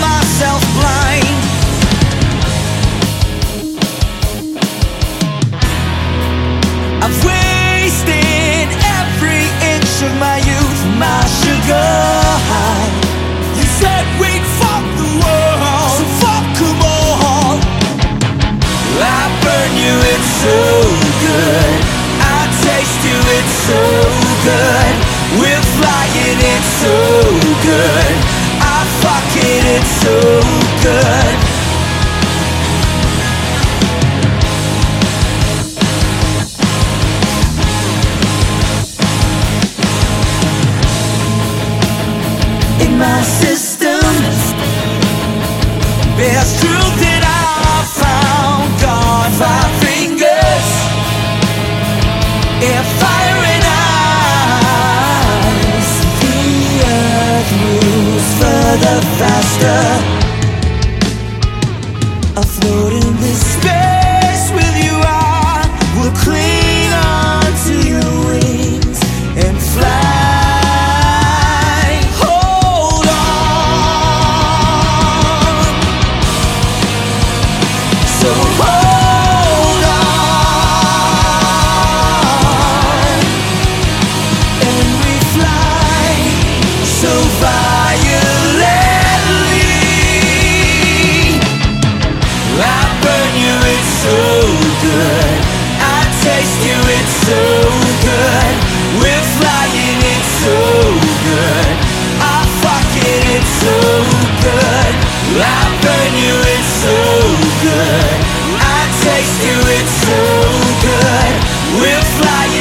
myself blind. I've wasted every inch of my youth, my sugar. There's truth that I found. Five fingers, eyes. The earth moves further, faster. Afloat in this space so good. We're flying, it's so good. I it's so good. I burn you, it's so good. I taste you, it's so good. We're flying,